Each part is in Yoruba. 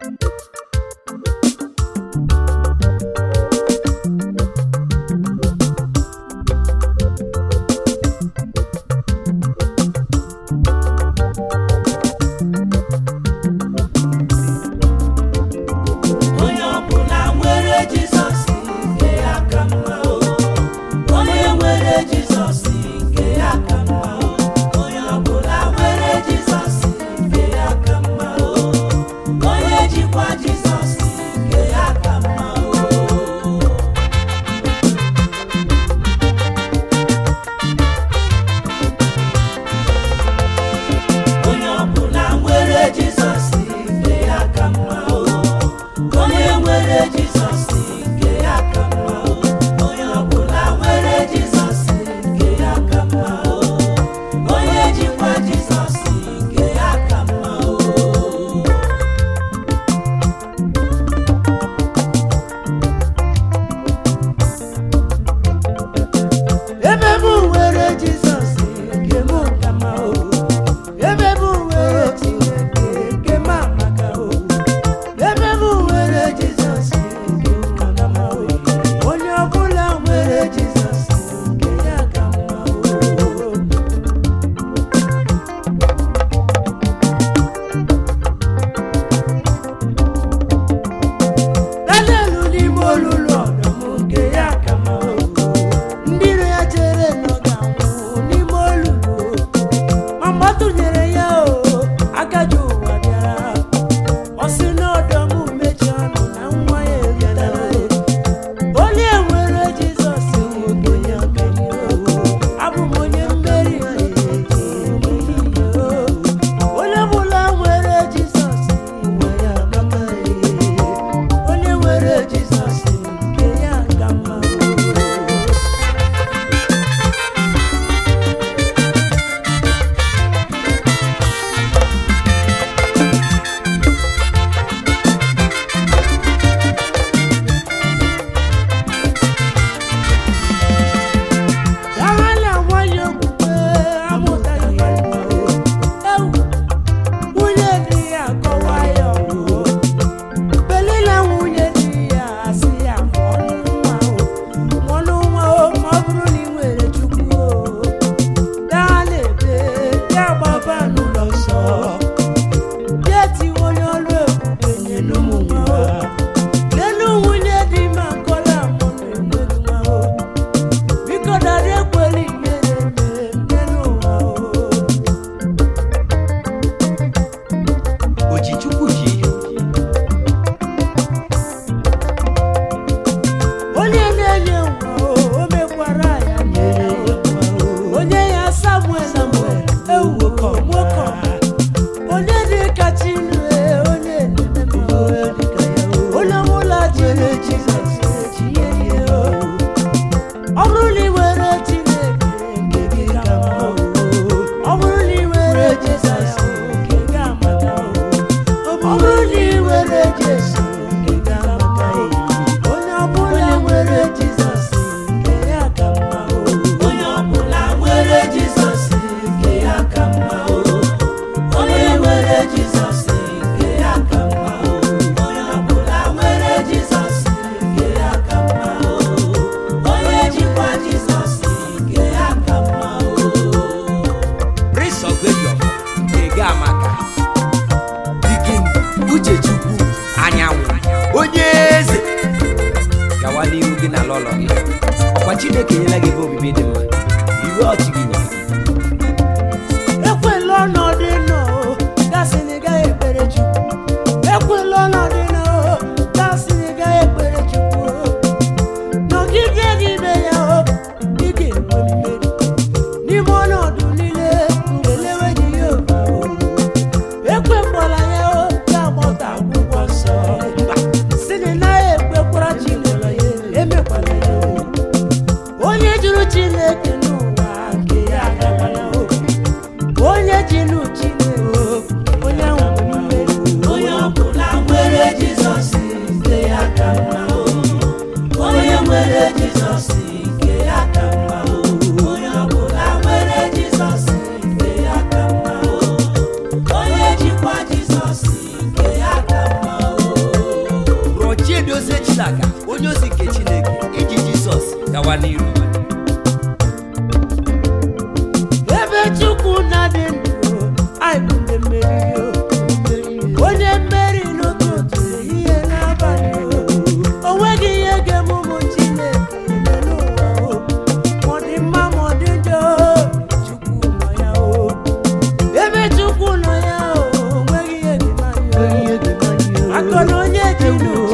Música anyanwụ onye eze gawa n'ihu gị na lọlọ gị ọkwa Chineke enyela gị ebe obibi dị mma iwe ọchị gị nnaka onye ozi nke chineke iji jizọs gawa n'iru ebe chukwu na-adị ndụ anyị bụ ndị mmeri onye mmeri n'ụtụtụ ihe n'abalị o ma ọdị njọ chukwu nọ ebe chukwu nọ ya o nweghị ihe dị anya akọ ji n'ụwa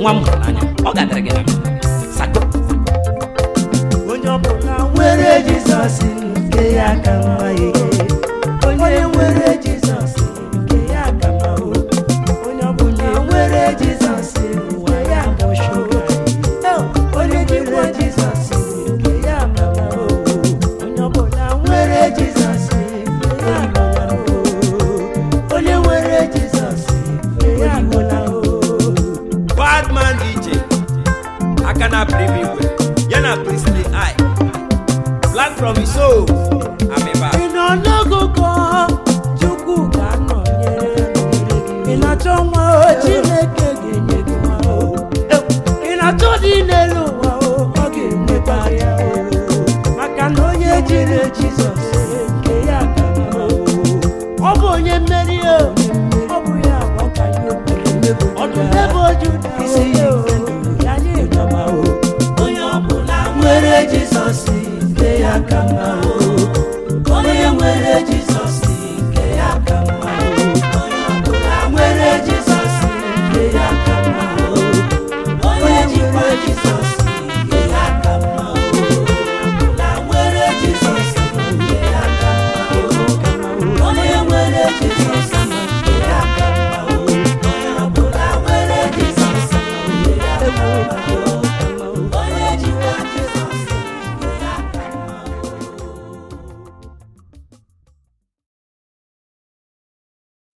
nwa m hụrụ n'anya ọ ga-adịrị gị sago onye ọbụla nwere jizọs nke ya ka mma ike onye nwere jizọs nke ya ka mma onye ọbụla nwere jizọs ụwa ya ka ọchụgo onye jikwa jizọs nke ya ka mma onye ọbụla nwere jizọs onye nwere jizọs nke ya ka Yana play me well. Yana please play high. Black from his soul.